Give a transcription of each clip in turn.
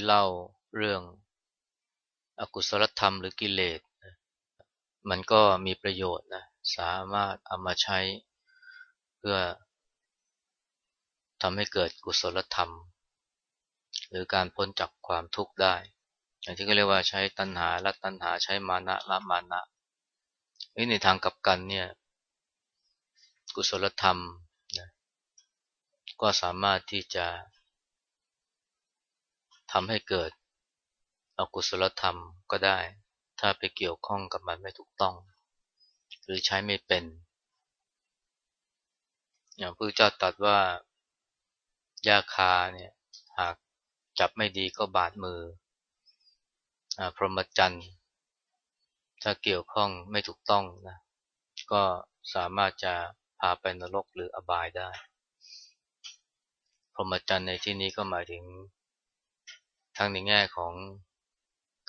เมื่อวานได้เล่าเรื่องอกุศลธรรมหรือกิเลสมันก็มีประโยชน์นะสามารถเอามาใช้เพื่อทำให้เกิดกุศลธรรม หรือการพ้นจากความทุกข์ได้ อย่างที่เขาเรียกว่าใช้ตัณหาละตัณหาใช้มานะละมานะในทางกลับกันเนี่ยกุศลธรรมนะก็สามารถที่จะ ทำให้เกิดอกุศลธรรมก็ได้ ถ้าไปเกี่ยวข้องกับมันไม่ถูกต้อง หรือใช้ไม่เป็น อย่างพระเจ้าตรัสว่ายาคาเนี่ยหากจับไม่ดีก็บาดมืออพรหมจรรย์ถ้าเกี่ยวข้องไม่ถูกต้องนะก็สามารถจะพาไปนรกหรืออบายได้ พรหมจรรย์ในที่นี้ก็หมายถึง ทั้งในแง่ของ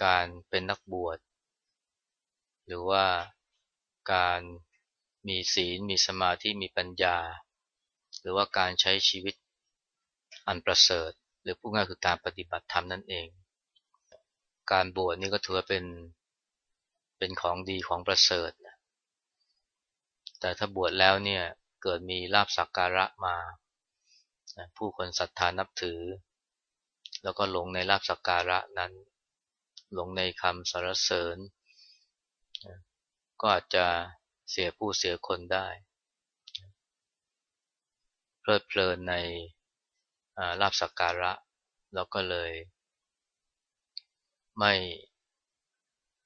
การเป็นนักบวช หรือว่าการมีศีล มีสมาธิ มีปัญญา หรือว่าการใช้ชีวิตอันประเสริฐ หรือพูดง่ายคือการปฏิบัติธรรมนั่นเอง การบวชนี่ก็ถือว่าเป็นเป็นของดีของประเสริฐ แต่ถ้าบวชแล้วเนี่ยเกิดมีลาบสักการะมา ผู้คนศรัทธานับถือ แล้วก็หลงในลาบสักการะนั้น หลงในคำสรรเสริญ ก็อาจจะเสียผู้เสียคนได้ เพลิดเพลินในลาบสักการะ แล้วก็เลย ไม่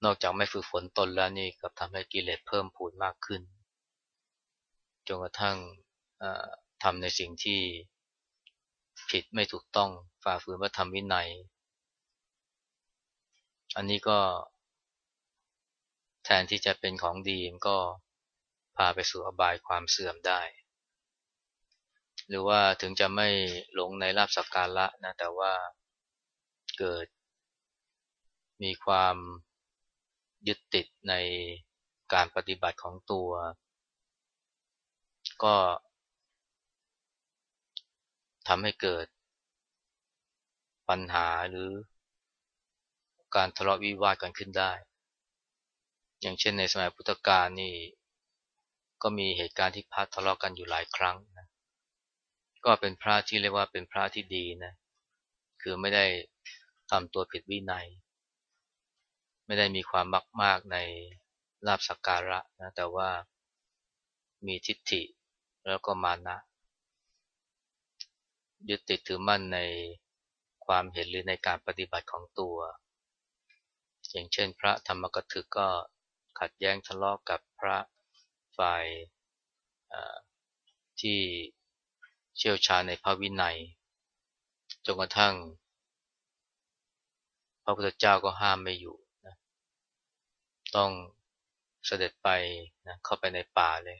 นอกจากไม่ฝึกฝนตนแล้วนี่กับทำให้กิเลสเพิ่มพูนมากขึ้นจนกระทั่งทำในสิ่งที่ ผิดไม่ถูกต้องฝ่าฝืนพระธรรมวินัย อันนี้ก็ แทนที่จะเป็นของดีก็พาไปสู่อบายความเสื่อมได้ หรือว่าถึงจะไม่หลงในลาบสักการะนะแต่ว่าเกิด มีความยึดติดในการปฏิบัติของตัว ก็ ทำให้เกิด ปัญหาหรือการทะเลาะวิวาทกันขึ้นได้ อย่างเช่นในสมัยพุทธกาลนี่ ก็มีเหตุการณ์ที่พระทะเลาะกันอยู่หลายครั้งนะ ก็เป็นพระที่เรียกว่าเป็นพระที่ดีนะ คือไม่ได้ทำตัวผิดวินัย ไม่ได้มีความมักมากในลาบสักการะนะ แต่ว่ามีทิฏฐิแล้วก็มานะ ยึดติดถือมั่นในความเห็นหรือในการปฏิบัติของตัว อย่างเช่น พระธรรมกถึกก็ขัดแย้งทะเลาะกกับพระฝ่ายที่เชี่ยวชาญในพระวินัยจนกระทั่ง พระพุทธเจ้าก็ห้ามไม่อยู่นะต้องเสด็จไปนะเข้าไปในป่าเลย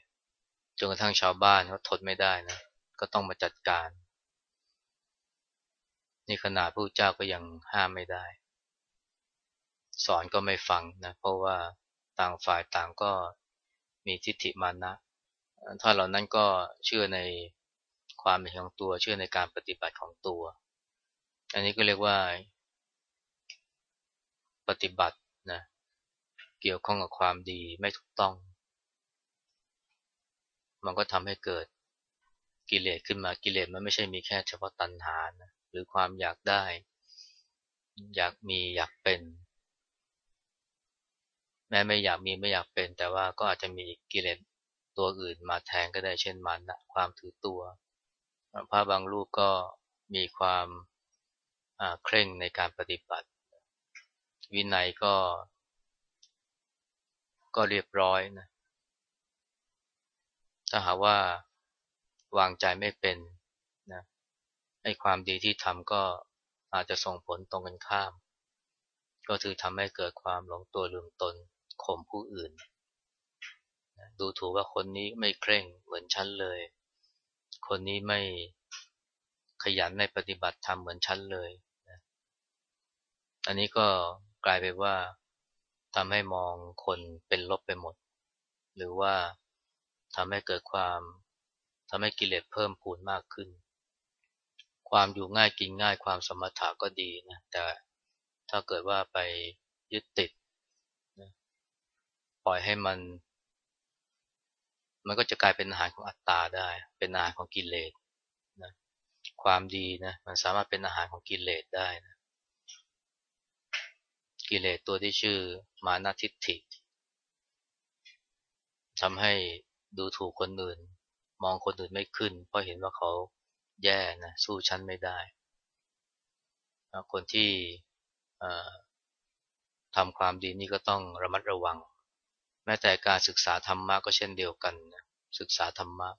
จนกระทั่งชาวบ้านเขาทนไม่ได้นะก็ต้องมาจัดการ นี่ขนาดพระเจ้าก็ยังห้ามไม่ได้ สอนก็ไม่ฟังนะเพราะว่าต่างฝ่ายต่างก็มีทิฏฐิมานะถ้าเหล่านั้นก็เชื่อในความเป็นของตัวเชื่อในการปฏิบัติของตัว อันนี้ก็เรียกว่า ปฏิบัตินะเกี่ยวข้องกับความดีไม่ถูกต้อง มันก็ทำให้เกิด กิเลสขึ้นมากิเลสมันไม่ใช่มีแค่เฉพาะตัณหานะหรือความอยากได้ อยากมีอยากเป็น แม้ไม่อยากมีไม่อยากเป็น แต่ว่าก็อาจจะมีกิเลสตัวอื่นมาแทนก็ได้เช่นมันนะความถือตัวพระบางรูปก็มีความเคร่งในการปฏิบัติ วินัยก็ ก็เรียบร้อยนะถ้าหาว่า วางใจไม่เป็นนะให้ความดีที่ทำก็อาจจะส่งผลตรงกันข้าม ก็คือทำให้เกิดความหลงตัวลืมตนข่มผู้อื่น ดูถูกว่าคนนี้ไม่เคร่งเหมือนฉันเลย คนนี้ไม่ขยันไม่ปฏิบัติธรรมเหมือนฉันเลย อันนี้ก็กลายไปว่าทำให้มองคนเป็นลบไปหมด หรือว่าทำให้เกิดความ ทำให้กิเลสเพิ่มพูนมากขึ้น ความอยู่ง่ายกินง่ายความสมถะก็ดีนะ แต่ถ้าเกิดว่าไปยึดติดนะปล่อยให้มัน มันก็จะกลายเป็นอาหารของอัตตาได้ เป็นอาหารของกิเลสนะความดีนะมันสามารถเป็นอาหารของกิเลสได้นะกิเลสตัวที่ชื่อมานาทิฏฐิทำให้ดูถูกคนอื่น มองคนอื่นไม่ขึ้น เพราะเห็นว่าเขาแย่นะสู้ฉันไม่ได้ คนที่ทำความดีนี่ก็ต้องระมัดระวัง แม้แต่การศึกษาธรรมะก็เช่นเดียวกันนะศึกษาธรรมะ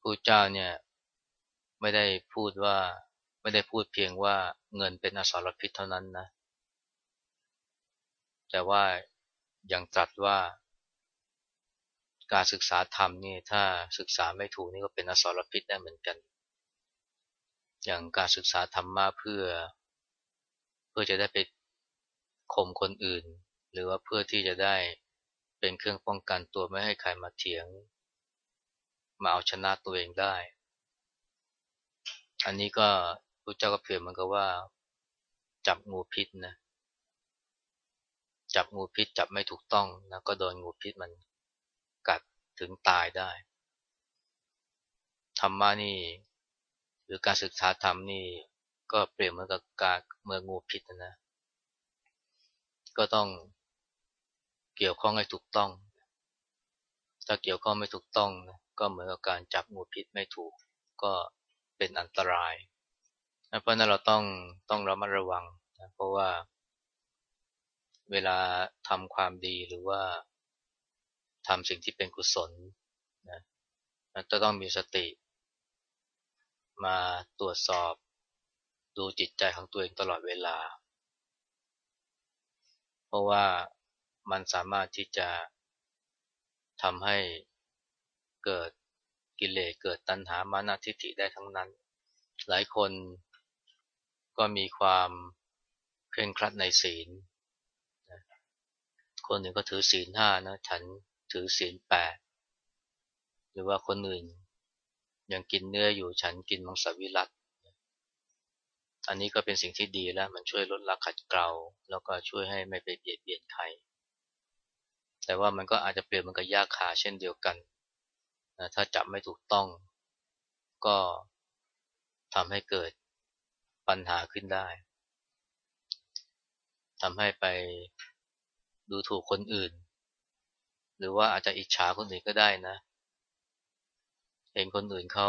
พระเจ้าเนี่ยไม่ได้พูดว่าไม่ได้พูดเพียงว่าเงินเป็นอสรพิษเท่านั้นนะ แต่ว่ายังตรัสว่า การศึกษาธรรมนี่ถ้าศึกษาไม่ถูกนี่ก็เป็นอสรพิษได้เหมือนกัน อย่างการศึกษาธรรมะเพื่อ เพื่อจะได้ไปข่มคนอื่น หรือว่าเพื่อที่จะได้เป็นเครื่องป้องกันตัวไม่ให้ใครมาเถียง มาเอาชนะตัวเองได้ อันนี้ก็พระเจ้าก็เปรียบมันก็ว่า จับงูพิษนะ จับงูพิษจับไม่ถูกต้องนะก็โดนงูพิษมัน ถึงตายได้ ธรรมะนี่ หรือการศึกษาธรรมนี่ ก็เปรียบเหมือนกับการเมื่องูพิษนะ ก็ต้องเกี่ยวข้องให้ถูกต้อง ถ้าเกี่ยวข้องไม่ถูกต้องก็เหมือนกับการจับงูพิษไม่ถูก ก็เป็นอันตราย เพราะนั้นเราต้องต้องระมัดระวังนะเพราะว่าเวลาทำความดีหรือว่า ทำสิ่งที่เป็นกุศลนะจะต้องมีสติ มาตรวจสอบดูจิตใจของตัวเองตลอดเวลา เพราะว่ามันสามารถที่จะทำให้เกิดกิเลสเกิดตัณหามานาทิฏฐิได้ทั้งนั้น หลายคนก็มีความเคร่งครัดในศีล คนหนึ่งก็ถือศีลห้านะ ฉัน ถือศีลแปดหรือว่าคนอื่น ยังกินเนื้ออยู่ฉันกินมังสวิรัตอันนี้ก็เป็นสิ่งที่ดีแล้วมันช่วยลดละขัดเกลาแล้วก็ช่วยให้ไม่ไปเบียดเบียนใครแต่ว่ามันก็อาจจะเปลี่ยนมันกับยาขาเช่นเดียวกันนะถ้าจับไม่ถูกต้อง ก็ทำให้เกิดปัญหาขึ้นได้ทำให้ไปดูถูกคนอื่น หรือว่าอาจจะอิจฉาคนอื่นก็ได้นะ เห็นคนอื่นเขา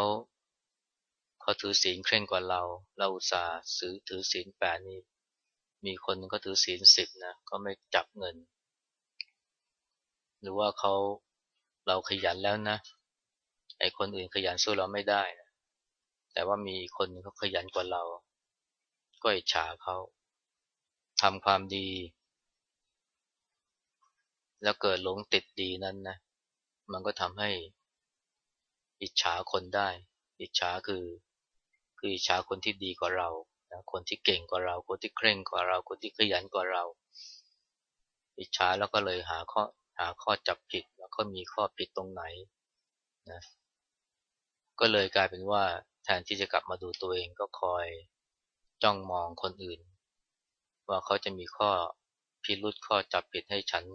เขาถือศีลเคร่งกว่าเรา เราอุตส่าห์ซื้อถือศีลแปดนี่มีคนก็ถือศีลสิบนะก็ไม่จับเงิน หรือว่าเขาเราขยันแล้วนะไอ้คนอื่นขยันสู้เราไม่ได้นะแต่ว่ามีคนเขาขยันกว่าเรา ก็อิจฉาเขาทำความดี แล้วเกิดหลงติดดีนั้นนะ มันก็ทำให้อิจฉาคนได้ อิจฉาคือ คืออิจฉาคนที่ดีกว่าเรานะคนที่เก่งกว่าเรา คนที่เคร่งกว่าเรา คนที่ขยันกว่าเรา อิจฉาแล้วก็เลยหาข้อหาข้อจับผิดแล้วก็มีข้อผิดตรงไหนนะก็เลยกลายเป็นว่าแทนที่จะกลับมาดูตัวเองก็คอยจ้องมองคนอื่น ว่าเขาจะมีข้อพิรุษข้อจับผิดให้ฉัน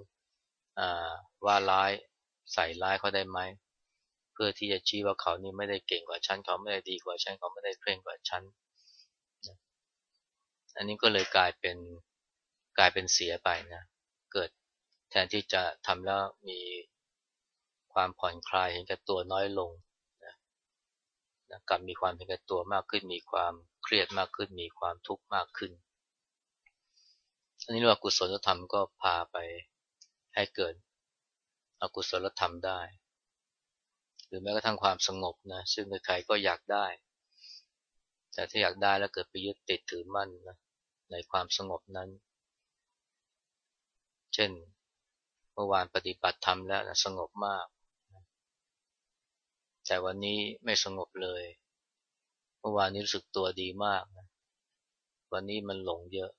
ว่าร้ายใส่ร้ายเขาได้ไหมเพื่อที่จะชี้ว่าเขานี่ไม่ได้เก่งกว่าฉันเขาไม่ได้ดีกว่าฉันเขาไม่ได้เคร่งกว่าฉันอันนี้ก็เลยกลายเป็นกลายเป็นเสียไปนะเกิดแทนที่จะทำแล้วมีความผ่อนคลายเห็นแก่ตัวน้อยลงนะนะกลับมีความเห็นแก่ตัวมากขึ้น มีความเครียดมากขึ้น มีความทุกข์มากขึ้น อันนี้เรียกว่ากุศลธรรมก็พาไป ให้เกิดอกุศลธรรมได้ หรือแม้กระทั่งความสงบนะซึ่งใครๆก็อยากได้ แต่ถ้าอยากได้แล้วเกิดไปยึดติดถือมั่นนะในความสงบนั้น เช่นเมื่อวานปฏิบัติธรรมแล้วนะสงบมาก แต่วันนี้ไม่สงบเลย เมื่อวานนี้รู้สึกตัวดีมากนะวันนี้มันหลงเยอะ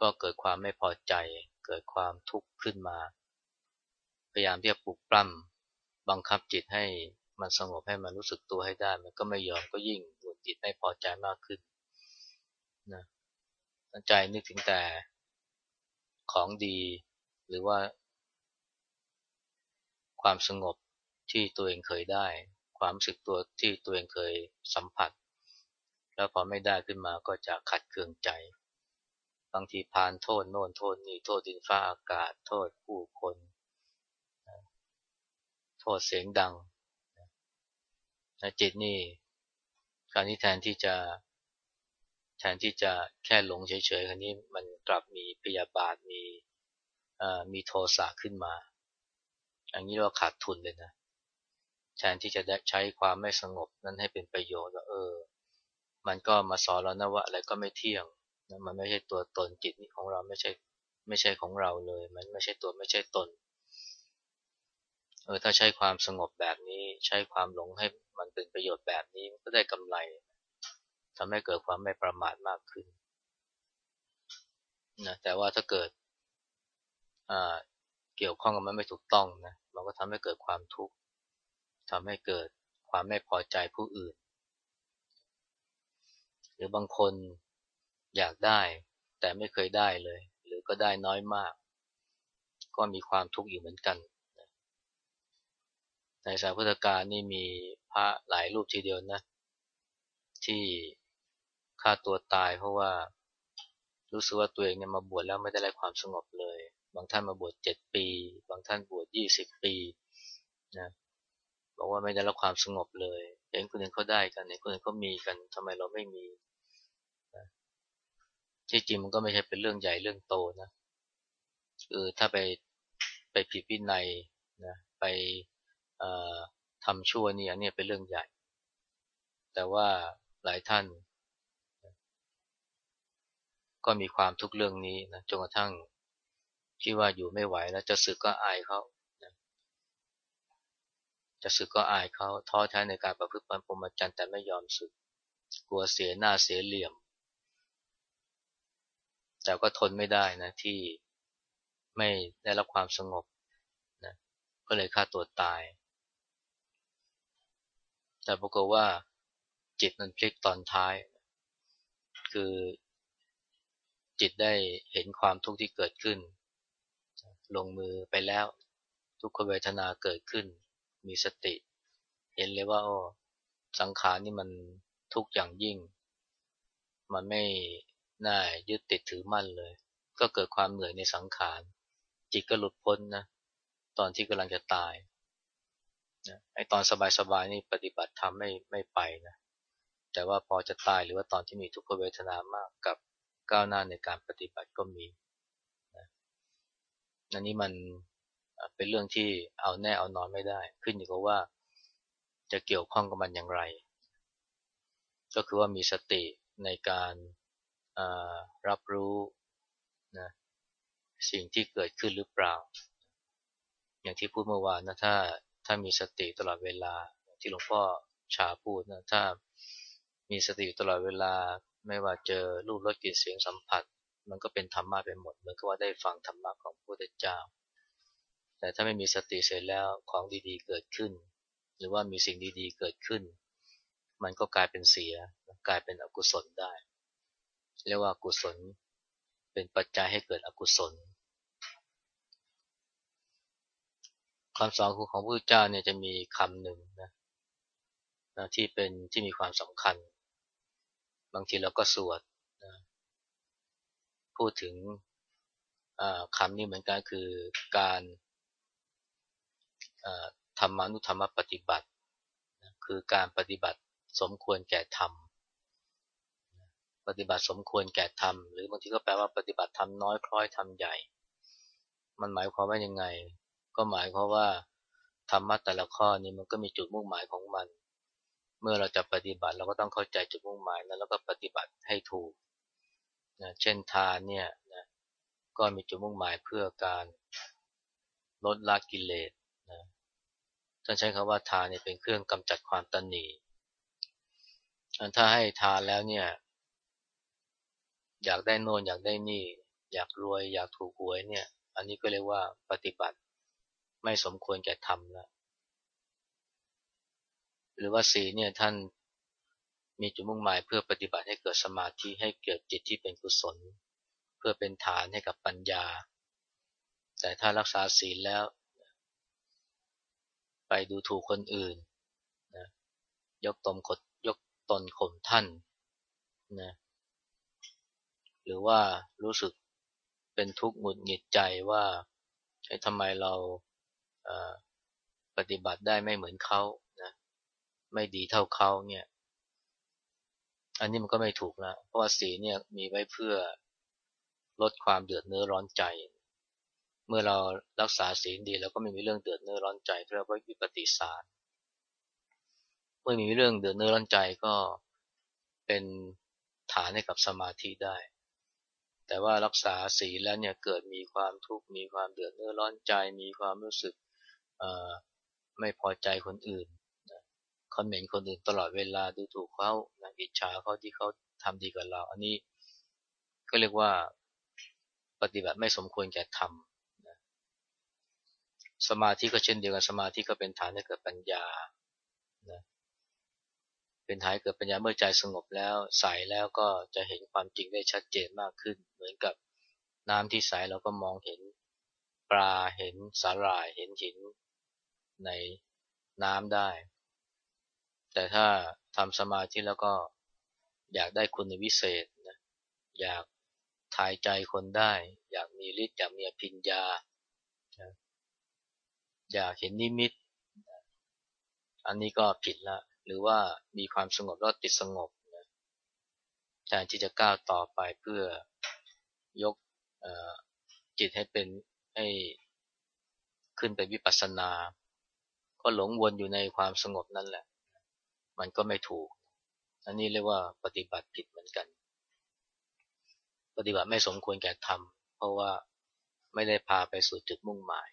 ก็เกิดความไม่พอใจ เกิดความทุกข์ขึ้นมา พยายามที่จะปลุกปล้ำบังคับจิตให้มันสงบให้มันรู้สึกตัวให้ได้ มันก็ไม่ยอมก็ยิ่งหงุดหงิดไม่พอใจมากขึ้นนะใจนึกถึงแต่ของดีหรือว่า ความสงบที่ตัวเองเคยได้ ความรู้สึกตัวที่ตัวเองเคยสัมผัส แล้วพอไม่ได้ขึ้นมาก็จะขัดเคืองใจ บางทีพานโทษโน่นโทษนี่โทษดินฟ้าอากาศ โทษผู้คน โทษเสียงดังจิตนี่การที่แทนที่จะ แทนที่จะแค่หลงเฉยๆคันนี้มันกลับมีพยาบาทมีมีโทสะขึ้นมา อันนี้เราขาดทุนเลยนะ แทนที่จะได้ใช้ความไม่สงบนั้นให้เป็นประโยชน์ว่าเออ มันก็มาสอนเรานะว่าอะไรก็ไม่เที่ยง มันไม่ใช่ตัวตนจิตนี้ของเราไม่ใช่ไม่ใช่ของเราเลย มันไม่ใช่ตัวไม่ใช่ตนเออถ้าใช้ความสงบแบบนี้ใช้ความหลงให้มันเป็นประโยชน์แบบนี้มันก็ได้กำไรทำให้เกิดความไม่ประมาทมากขึ้นนะแต่ว่าถ้าเกิดเกี่ยวข้องกับมันไม่ถูกต้องนะมันก็ทำให้เกิดความทุกข์ทำให้เกิดความไม่พอใจผู้อื่น หรือบางคน อยากได้ แต่ไม่เคยได้เลย หรือก็ได้น้อยมาก ก็มีความทุกข์อยู่เหมือนกัน ในสายพุทธกาลนี่มีพระหลายรูปทีเดียวนะ ที่ฆ่าตัวตายเพราะว่ารู้สึกว่าตัวเองเนี่ยมาบวชแล้วไม่ได้รับความสงบเลย บางท่านมาบวชเจ็ดปี บางท่านบวชยี่สิบปีนะบอกว่าไม่ได้รับความสงบเลย เห็นคนอื่นเขาได้กันเห็นคนอื่นเขามีกันทำไมเราไม่มี ที่จริงมันก็ไม่ใช่เป็นเรื่องใหญ่เรื่องโตนะคือถ้าไปไปผิดวินัยนะไปทำชั่วนี่อันนี้เป็นเรื่องใหญ่ แต่ว่าหลายท่าน ก็มีความทุกข์เรื่องนี้นะจนกระทั่งคิดว่าอยู่ไม่ไหวแล้วจะสึกก็อายเขาจะสึกก็อายเขาท้อแท้ในการประพฤติปรมจันแต่ไม่ยอมสึก กลัวเสียหน้าเสียเหลี่ยม แต่ก็ทนไม่ได้นะที่ไม่ได้รับความสงบนะก็เลยฆ่าตัวตาย แต่ปรากฏว่าจิตมันพลิกตอนท้าย คือจิตได้เห็นความทุกข์ที่เกิดขึ้น ลงมือไปแล้วทุกขเวทนาเกิดขึ้น มีสติ เห็นเลยว่าโอ้สังขารนี่มันทุกข์อย่างยิ่ง มันไม่ น่ายึดติดถือมั่นเลย ก็เกิดความเหนื่อยในสังขาร จิตก็หลุดพ้นนะตอนที่กำลังจะตายนะไอตอนสบายๆนี่ปฏิบัติทำไม่ไม่ไปนะแต่ว่าพอจะตายหรือว่าตอนที่มีทุกขเวทนามากกับก้าวหน้าในการปฏิบัติก็มีนะอันนี้มันเป็นเรื่องที่เอาแน่เอานอนไม่ได้ ขึ้นอยู่กับว่าจะเกี่ยวข้องกับมันอย่างไร ก็คือว่ามีสติในการ รับรู้นะสิ่งที่เกิดขึ้นหรือเปล่า อย่างที่พูดเมื่อวานนะถ้าถ้ามีสติตลอดเวลาที่หลวงพ่อชาพูดนะถ้ามีสติตลอดเวลาไม่ว่าเจอรูปรสกลิ่นเสียงสัมผัส มันก็เป็นธรรมะไปหมดเหมือนกับว่าได้ฟังธรรมะของพระพุทธเจ้า แต่ถ้าไม่มีสติเสร็จแล้วของดีๆเกิดขึ้น หรือว่ามีสิ่งดีๆเกิดขึ้น มันก็กลายเป็นเสียกลายเป็นอกุศลได้ เรียกว่ากุศล เป็นปัจจัยให้เกิดอกุศลคำสอนของพระพุทธเจ้าเนี่ยจะมีคำหนึ่งนะที่เป็นที่มีความสำคัญ บางทีเราก็สวดนะพูดถึงคำนี้เหมือนกันคือการธรรมานุธรรมปฏิบัติ คือการปฏิบัติสมควรแก่ธรรม ปฏิบัติสมควรแก่ธรรมหรือบางทีก็แปลว่าปฏิบัติธรรมน้อยคล้อยธรรมใหญ่ มันหมายความว่ายังไง ก็หมายความว่าธรรมะแต่ละข้อนี้มันก็มีจุดมุ่งหมายของมัน เมื่อเราจะปฏิบัติเราก็ต้องเข้าใจจุดมุ่งหมายนะแล้วก็ปฏิบัติให้ถูกนะเช่นทานเนี่ยนะก็มีจุดมุ่งหมายเพื่อการลดละกิเลสนะท่านใช้คำว่าทานเนี่ยเป็นเครื่องกำจัดความตันหนีถ้าให้ทานแล้วเนี่ย อยากได้โน่นอยากได้นี่ อยากรวย อยากถูกหวยเนี่ย อันนี้ก็เรียกว่าปฏิบัติ ไม่สมควรแก่ทำแล้วหรือว่าสีเนี่ยท่านมีจุดมุ่งหมายเพื่อปฏิบัติให้เกิดสมาธิให้เกิดจิตที่เป็นกุศล เพื่อเป็นฐานให้กับปัญญา แต่ถ้ารักษาศีลแล้ว ไปดูถูกคนอื่นนะยกตนขดยกตนข่มท่านนะ หรือว่ารู้สึกเป็นทุกข์หงุดหงิดใจว่าทำไมเราปฏิบัติได้ไม่เหมือนเขานะไม่ดีเท่าเขาเนี่ยอันนี้มันก็ไม่ถูกแล้วเพราะว่าสีเนี่ยมีไว้เพื่อลดความเดือดเนื้อร้อนใจ เมื่อเรารักษาศีลดีแล้วก็ไม่มีเรื่องเดือดเนื้อร้อนใจเรียกว่าวิปฏิสารเมื่อมีเรื่องเดือดเนื้อร้อนใจก็เป็นฐานให้กับสมาธิได้ แต่ว่ารักษาศีลแล้วเนี่ยเกิดมีความทุกข์มีความเดือดเนื้อร้อนใจ มีความรู้สึกไม่พอใจคนอื่นคอมเมนต์คนอื่นตลอดเวลาดูถูกเขาอิจฉาเขาที่เขาทำดีกับเรา อันนี้ก็เรียกว่าปฏิบัติไม่สมควรแก่ทำสมาธิก็เช่นเดียวกันสมาธิก็เป็นฐานให้เกิดปัญญา เป็นฐานเกิดปัญญาเมื่อใจสงบแล้วใสแล้วก็จะเห็นความจริงได้ชัดเจนมากขึ้น เหมือนกับน้ำที่ใสเราก็มองเห็นปลาเห็นสาหร่ายเห็นหินในน้ำได้ แต่ถ้าทำสมาธิแล้วก็อยากได้คุณวิเศษนะอยากทายใจคนได้ อยากมีฤทธิ์อยากมีพิญญา อยากเห็นนิมิต อันนี้ก็ผิดละ หรือว่ามีความสงบแล้วติดสงบแทนที่จะก้าวต่อไปเพื่อยกจิตให้เป็นให้ขึ้นไปวิปัสสนา ก็หลงวนอยู่ในความสงบนั่นแหละ มันก็ไม่ถูก อันนี้เรียกว่าปฏิบัติผิดเหมือนกัน ปฏิบัติไม่สมควรแก่ทำเพราะว่าไม่ได้พาไปสู่จุดมุ่งหมาย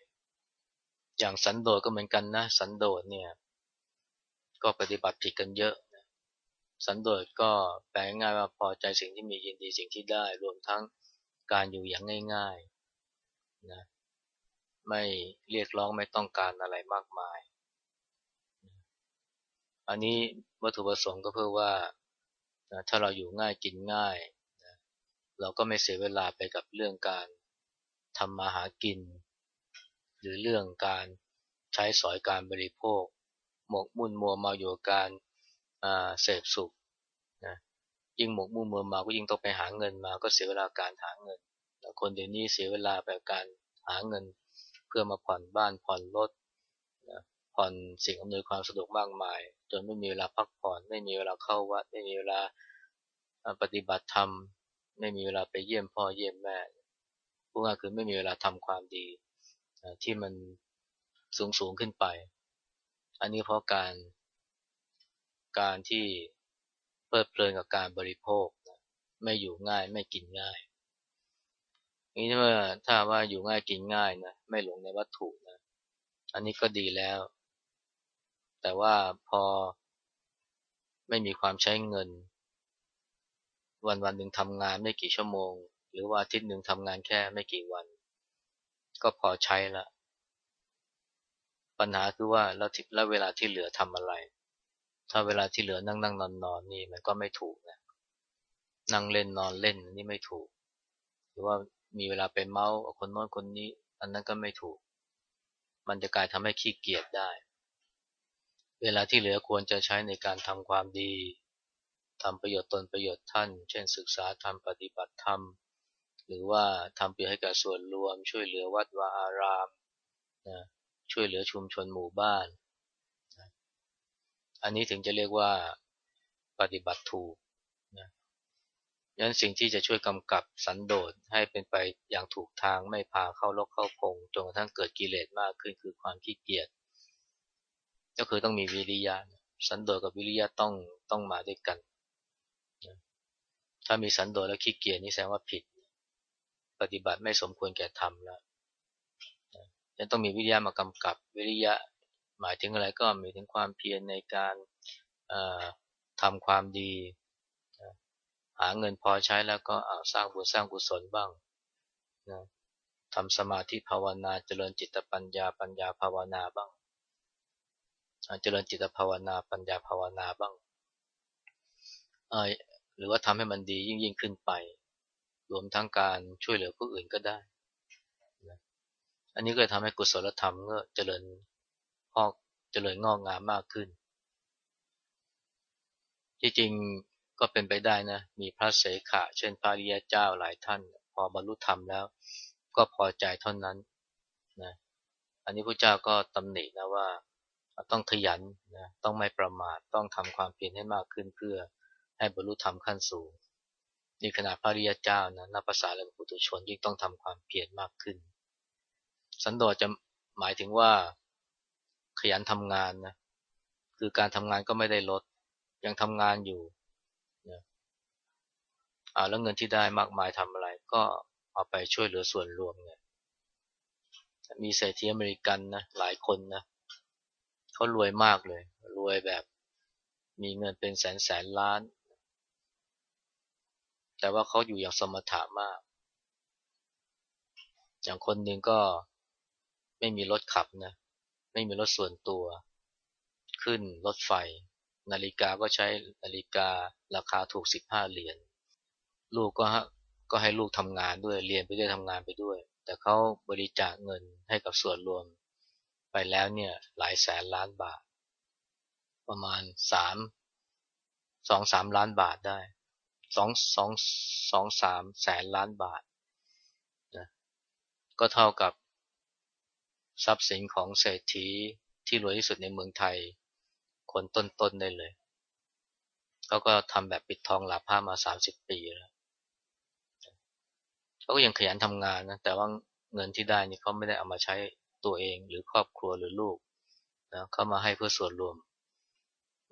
อย่างสันโดษก็เหมือนกันนะ สันโดษเนี่ย ก็ปฏิบัติผิดกันเยอะ สันโดษก็แปลง่ายว่าพอใจสิ่งที่มียินดีสิ่งที่ได้ รวมทั้งการอยู่อย่างง่ายๆนะไม่เรียกร้องไม่ต้องการอะไรมากมาย อันนี้วัตถุประสงค์ก็เพื่อว่าถ้าเราอยู่ง่ายกินง่าย เราก็ไม่เสียเวลาไปกับเรื่องการทำมาหากิน หรือเรื่องการใช้สอยการบริโภค หมกมุ่นมัวมาอยู่การเสพสุขนะยิ่งหมกมุ่นมัวมาก็ยิ่งต้องไปหาเงินมาก็เสียเวลาการหาเงิน คนเดี๋ยวนี้เสียเวลาไปการหาเงิน เพื่อมาผ่อนบ้านผ่อนรถนะผ่อนสิ่งอำนวยความสะดวกมากมาย จนไม่มีเวลาพักผ่อน ไม่มีเวลาเข้าวัด ไม่มีเวลาปฏิบัติธรรม ไม่มีเวลาไปเยี่ยมพ่อเยี่ยมแม่พวกนั้นคือไม่มีเวลาทำความดีที่มันสูงสูงขึ้นไป อันนี้เพราะการการที่เพลิดเพลินกับการบริโภคไม่อยู่ง่ายไม่กินง่ายนี่เมื่อถ้าว่าอยู่ง่ายกินง่ายนะไม่หลงในวัตถุนะอันนี้ก็ดีแล้ว แต่ว่าพอไม่มีความใช้เงิน วันวันหนึ่งทำงานไม่กี่ชั่วโมง หรือว่าอาทิตย์หนึ่งทำงานแค่ไม่กี่วัน ก็พอใช้ละ ปัญหาคือว่าแล้วแล้วเวลาที่เหลือทำอะไร ถ้าเวลาที่เหลือนั่งนั่งนอนนอนนี่มันก็ไม่ถูกนะนั่งเล่นนอนเล่นนี่ไม่ถูก หรือว่ามีเวลาไปเมาส์คนโน้นคนนี้ อันนั้นก็ไม่ถูก มันจะกลายทำให้ขี้เกียจได้ เวลาที่เหลือควรจะใช้ในการทำความดีทำประโยชน์ตนประโยชน์ท่าน เช่น ศึกษาทำปฏิบัติธรรม หรือว่าทำประโยชน์ให้กับส่วนรวม ช่วยเหลือวัดวาอารามนะ ช่วยเหลือชุมชนหมู่บ้าน อันนี้ถึงจะเรียกว่าปฏิบัติถูกยันสิ่งที่จะช่วยกำกับสันโดษให้เป็นไปอย่างถูกทางไม่พาเข้าลกเข้าพงจนกระทั่งเกิดกิเลสมากขึ้นคือความขี้เกียจก็คือต้องมีวิริยะสันโดษกับวิริยะต้องต้องมาด้วยกัน ถ้ามีสันโดษแล้วขี้เกียจนี่แสดงว่าผิด ปฏิบัติไม่สมควรแก่ทำแล้ว ยังต้องมีวิริยะมากำกับวิริยะหมายถึงอะไรก็หมายถึงความเพียรในการทำความดี หาเงินพอใช้แล้วก็เอาสร้างบุญสร้างกุศลบ้างนะทำสมาธิภาวนาเจริญจิตปัญญาปัญญาภาวนาบ้างเจริญจิตภาวนาปัญญาภาวนาบ้างหรือว่าทำให้มันดียิ่งยิ่งขึ้นไป รวมทั้งการช่วยเหลือผู้อื่นก็ได้ อันนี้ก็ทำให้กุศลธรรมก็เจริญพอกเจริญงอกงามมากขึ้น ที่จริงก็เป็นไปได้นะ มีพระเสขะ เช่นพระริยเจ้าหลายท่าน พอบรรลุธรรมแล้ว ก็พอใจเท่านั้นนะอันนี้พระเจ้าก็ตำหนินะว่าต้องขยันนะต้องไม่ประมาทต้องทำความเพียรให้มากขึ้นเพื่อให้บรรลุธรรมขั้นสูงนี่ขณะพระริยเจ้านะนับภาษาและปุถุชนยิ่งต้องทำความเพียรมากขึ้น สันโดษจะหมายถึงว่าขยันทำงานนะคือการทำงานก็ไม่ได้ลด ยังทำงานอยู่นะอ่าแล้วเงินที่ได้มากมายทำอะไร ก็เอาไปช่วยเหลือส่วนรวมไงมีเศรษฐีอเมริกันนะหลายคนนะเขารวยมากเลย รวยแบบมีเงินเป็นแสนแสนล้าน แต่ว่าเขาอยู่อย่างสมถะมาก อย่างคนหนึ่งก็ ไม่มีรถขับนะ ไม่มีรถส่วนตัว ขึ้นรถไฟ นาฬิกาก็ใช้นาฬิการาคาถูกสิบห้าเหรียญ ลูกก็ก็ให้ลูกทำงานด้วย เรียนไปด้วยทำงานไปด้วย แต่เขาบริจาคเงินให้กับส่วนรวม ไปแล้วเนี่ยหลายแสนล้านบาท ประมาณสามสองสามล้านบาทได้สองสองสองสามแสนล้านบาทนะก็เท่ากับ ทรัพย์สินของเศรษฐีที่รวยที่สุดในเมืองไทย คนต้นๆได้เลย เขาก็ทำแบบปิดทองหลับผ้ามาสามสิบปีแล้วเขาก็ยังขยันทำงานนะ แต่ว่าเงินที่ได้นี่เขาไม่ได้เอามาใช้ตัวเองหรือครอบครัวหรือลูกนะเขามาให้เพื่อส่วนรวม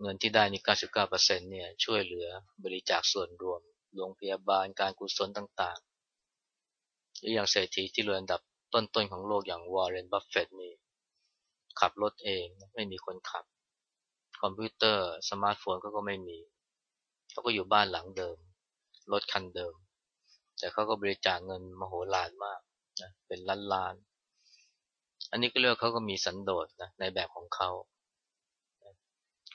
เงินที่ได้นี่ 99%เนี่ยช่วยเหลือบริจาคส่วนรวม โรงพยาบาลการกุศลต่างๆ หรืออย่างเศรษฐีที่รวยอันดับ ต้นๆของโลกอย่างวอร์เรน บัฟเฟตนี่ขับรถเองไม่มีคนขับ คอมพิวเตอร์ สมาร์ทโฟนก็ก็ไม่มี เขาก็อยู่บ้านหลังเดิม รถคันเดิม แต่เขาก็บริจาคเงินมโหฬารมากนะเป็นล้านล้าน อันนี้ก็เรียกเขาก็มีสันโดษนะในแบบของเขา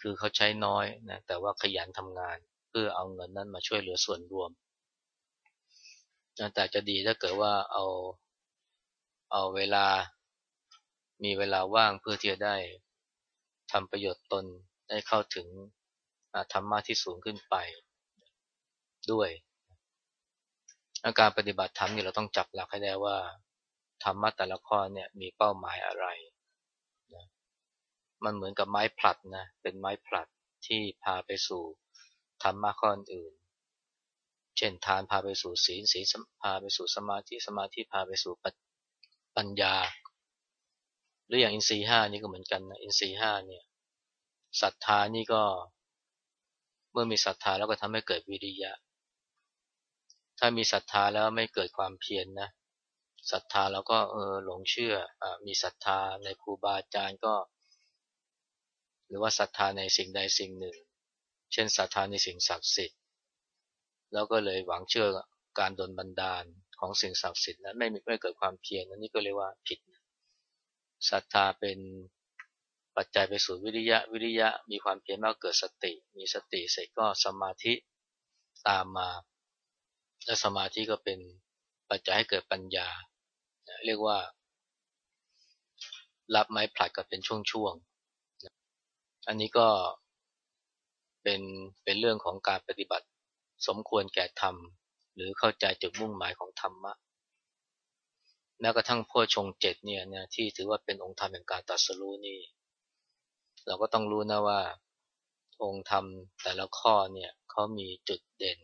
คือเขาใช้น้อยนะแต่ว่าขยันทำงานเพื่อเอาเงินนั้นมาช่วยเหลือส่วนรวมแต่จะดีถ้าเกิดว่าเอา เอาเวลา มีเวลาว่างเพื่อที่จะได้ทำประโยชน์ตนได้เข้าถึงธรรมะที่สูงขึ้นไปด้วย อาการปฏิบัติธรรมเนี่ยเราต้องจับหลักให้ได้ว่าธรรมะแต่ละข้อเนี่ยมีเป้าหมายอะไรมันเหมือนกับไม้ผลัดนะเป็นไม้ผลัดที่พาไปสู่ธรรมะข้ออื่น เช่นทานพาไปสู่ศีลศีลพาไปสู่สมาธิสมาธิพาไปสู่ ปัญญา หรืออย่างอินทรีห้านี่ก็เหมือนกันนะอินทรีห้าเนี่ยศรัทธานี่ก็ เมื่อมีศรัทธาแล้วก็ทำให้เกิดวิริยะ ถ้ามีศรัทธาแล้วไม่เกิดความเพียรนนะศรัทธาแล้วก็เออหลงเชื่ออมีศรัทธาในครูบาอาจารย์ก็ หรือว่าศรัทธาในสิ่งใดสิ่งหนึ่ง เช่นศรัทธาในสิ่งศักดิ์สิทธิ์แล้วก็เลยหวังเชื่อการดลบันดาล ของสิ่งศักดิ์สิทธิ์นั้นไม่มีไม่เกิดความเพียรอันนี้ก็เรียกว่าผิดศรัทธาเป็นปัจจัยไปสู่วิริยะวิริยะมีความเพียรมากเกิดสติ มีสติเสร็จก็สมาธิตามมา และสมาธิก็เป็นปัจจัยให้เกิดปัญญา เรียกว่า รับไม้ผลัดกับเป็นช่วงอันนี้ก็เป็นเป็นเรื่องของการปฏิบัติสมควรแก่ธรรม หรือเข้าใจจุดมุ่งหมายของธรรมะแม้กระทั่งพ่อชงเจ็ดเนี่ยนที่ถือว่าเป็นองค์ธรรมแห่งการตัดสู้นี่ เราก็ต้องรู้นะว่า องค์ธรรมแต่ละข้อเนี่ยเขามีจุดเด่น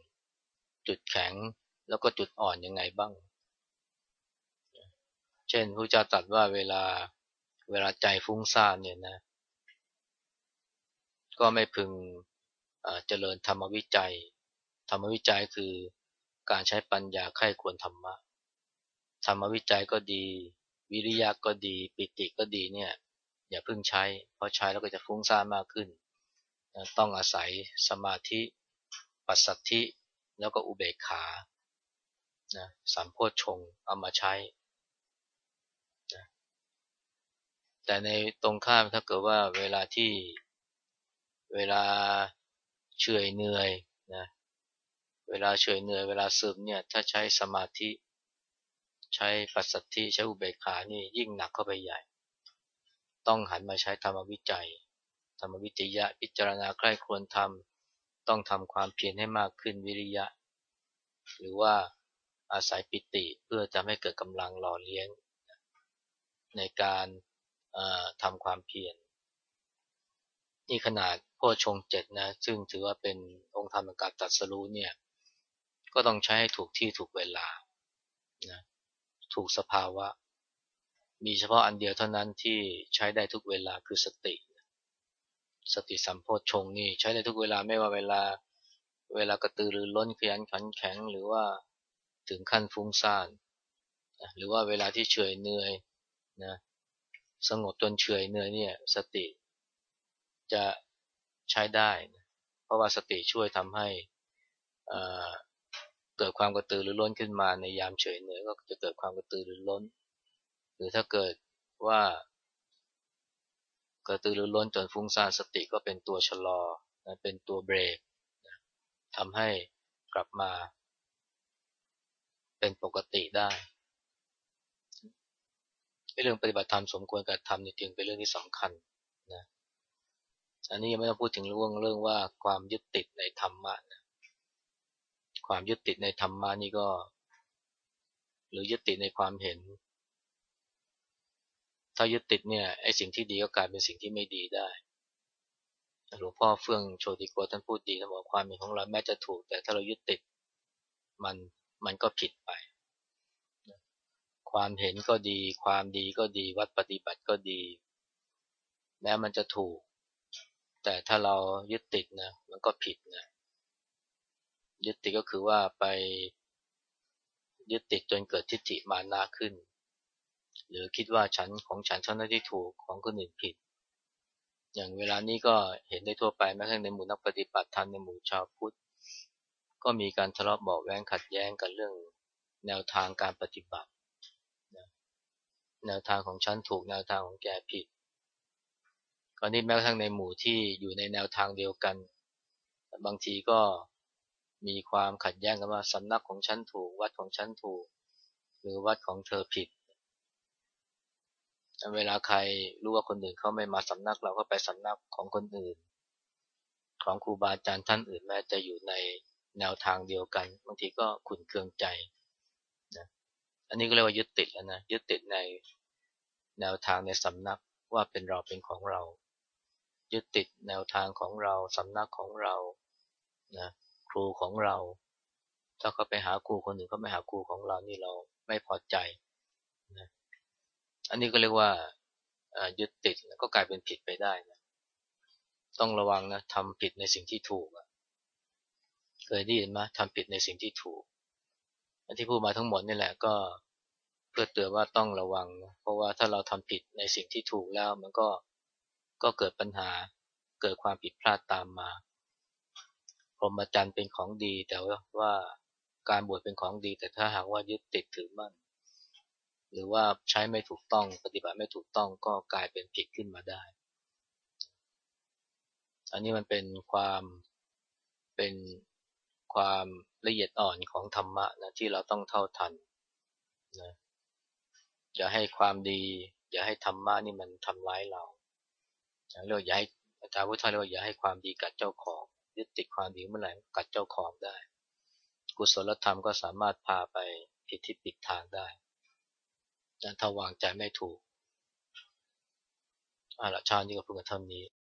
จุดแข็งแล้วก็จุดอ่อนยังไงบ้าง เช่นพระเจ้าตรัสว่าเวลาเวลาใจฟุ้งซ่านเนี่ยนะ ก็ไม่พึงเจริญธรรมวิจัย ธรรมวิจัยคือ การใช้ปัญญาไข้ควรธรรมะ ธรรมวิจัยก็ดี วิริยะก็ดี ปิติก็ดีเนี่ยอย่าเพิ่งใช้ เพราะใช้แล้วก็จะฟุ้งซ่านมากขึ้น ต้องอาศัยสมาธิปัสสัทธิ แล้วก็อุเบกขานะสามโพชฌงเอามาใช้นะแต่ในตรงข้ามถ้าเกิดว่าเวลาที่เวลาเฉยเหนื่อยนะ เวลาเฉยเหนื่อยเวลาซึมเนี่ยถ้าใช้สมาธิใช้ปัสสัทธิใช้อุเบกขานี่ยิ่งหนักเข้าไปใหญ่ ต้องหันมาใช้ธรรมวิจัย ธรรมวิจยะพิจารณาใกล้ควรทำต้องทำความเพียรให้มากขึ้นวิริยะ หรือว่าอาศัยปิติเพื่อจะให้เกิดกำลังหล่อเลี้ยง ในการทำความเพียรนี่ขนาดพ่อชงเจ็ดนะซึ่งถือว่าเป็นองค์ธรรมการตัดสรู้เนี่ย ก็ต้องใช้ให้ถูกที่ถูกเวลานะถูกสภาวะ มีเฉพาะอันเดียวเท่านั้นที่ใช้ได้ทุกเวลาคือสติ สติสัมโพชงนี่ใช้ได้ทุกเวลาไม่ว่าเวลาเวลากระตือรือร้นขยันขันแข็งหรือว่าถึงขั้นฟุ้งซ่านหรือว่าเวลาที่เฉยเหนื่อยนะสงบจนเฉยเหนื่อยเนี่ยสติจะใช้ได้ เพราะว่าสติช่วยทำให้ เกิดความกระตือรือร้นขึ้นมาในยามเฉยเหนื่อยก็จะเกิดความกระตือรือร้น หรือถ้าเกิดว่ากระตือรือร้นจนฟุ้งซ่านสติก็เป็นตัวชะลอเป็นตัวเบรกทำให้กลับมา เป็นปกติได้เรื่องปฏิบัติธรรมสมควรกับธรรมนี่จึงเป็นเรื่องที่สำคัญนะอันนี้ยังไม่ต้องพูดถึงเรื่องเรื่องว่าความยึดติดในธรรมะนะ ความยึดติดในธรรมะนี่ก็ หรือยึดติดในความเห็น ถ้ายึดติดเนี่ยไอ้สิ่งที่ดีก็กลายเป็นสิ่งที่ไม่ดีได้หลวงพ่อเฟื่องโชติโกท่านพูดดีท่านบอกความเห็นของเราแม้จะถูก แต่ถ้าเรายึดติดมันมันก็ผิดไป ความเห็นก็ดี ความดีก็ดีวัดปฏิบัติก็ดี แม้มันจะถูก แต่ถ้าเรายึดติดนะมันก็ผิดนะ ยึดติดก็คือว่าไปยึดติดจนเกิดทิฏฐิมานาขึ้น หรือคิดว่าฉันของฉันเท่านั้นที่ถูกของคนอื่นผิด อย่างเวลานี้ก็เห็นได้ทั่วไปแม้กระทั่งในหมู่นักปฏิบัติธรรมในหมู่ชาวพุทธก็มีการทะเลาะเบาแวงขัดแย้งกันเรื่องแนวทางการปฏิบัติ แนวทางของฉันถูกแนวทางของแกผิดก็นี่แม้กระทั่งในหมู่ที่อยู่ในแนวทางเดียวกัน บางทีก็ มีความขัดแย้งกันว่าสำนักของฉันถูก วัดของฉันถูก หรือวัดของเธอผิด เวลาใครรู้ว่าคนอื่นเขาไม่มาสำนักเราก็ไปสำนักของคนอื่น ของครูบาอาจารย์ท่านอื่นแม้จะอยู่ในแนวทางเดียวกันบางทีก็ขุนเคืองใจนะอันนี้ก็เรียกว่ายึดติดแล้วนะยึดติดในแนวทางในสำนักว่าเป็นเราเป็นของเรา ยึดติดแนวทางของเราสำนักของเรานะ รูของเรา ถ้าเขาไปหาครูคนอื่นเขาไม่หาครูของเรานี่เราไม่พอใจนะอันนี้ก็เรียกว่ายึดติดแล้วก็กลายเป็นผิดไปได้นะต้องระวังนะทำผิดในสิ่งที่ถูกเคยได้ยินไหมทำผิดในสิ่งที่ถูกอันที่พูดมาทั้งหมดนี่แหละก็เพื่อเตือนว่าต้องระวังนะเพราะว่าถ้าเราทำผิดในสิ่งที่ถูกแล้วมันก็ก็เกิดปัญหาเกิดความผิดพลาดตามมา พรหมจรรย์เป็นของดี แต่ว่าการบวชเป็นของดี แต่ถ้าหากว่ายึดติดถือมั่น หรือว่าใช้ไม่ถูกต้อง ปฏิบัติไม่ถูกต้องก็กลายเป็นผิดขึ้นมาได้ อันนี้มันเป็นความเป็นความละเอียดอ่อนของธรรมะนะที่เราต้องเท่าทันนะอย่าให้ความดี อย่าให้ธรรมะนี่มันทำร้ายเราเรียกอย่าให้อาจารย์พุทธเรียกอย่าให้ความดีกัดเจ้าของ ยึดติดความดีเมื่อไหร่กัดเจ้าของได้ กุศลธรรมก็สามารถพาไปผิดที่ปิดทางได้ถ้าวางใจไม่ถูกอาละชาญนี้ก็พูดกันเท่านี้